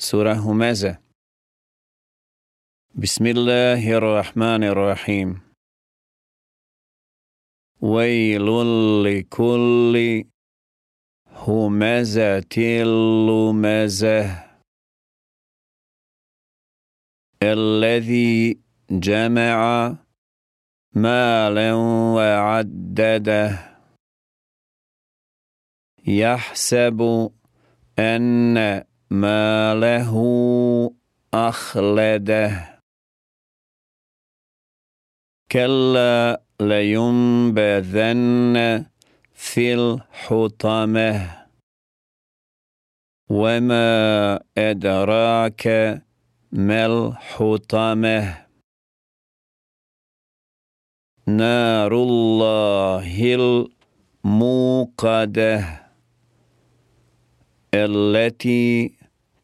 سورة همزة بسم الله الرحمن الرحيم. ويل لكل همزة لمزة الذي جمع مالا وعدده. يحسب أن ماله أخلده كلا لينبذن في الحطمة. وما أدراك ما الحطمة. نار الله الموقدة التي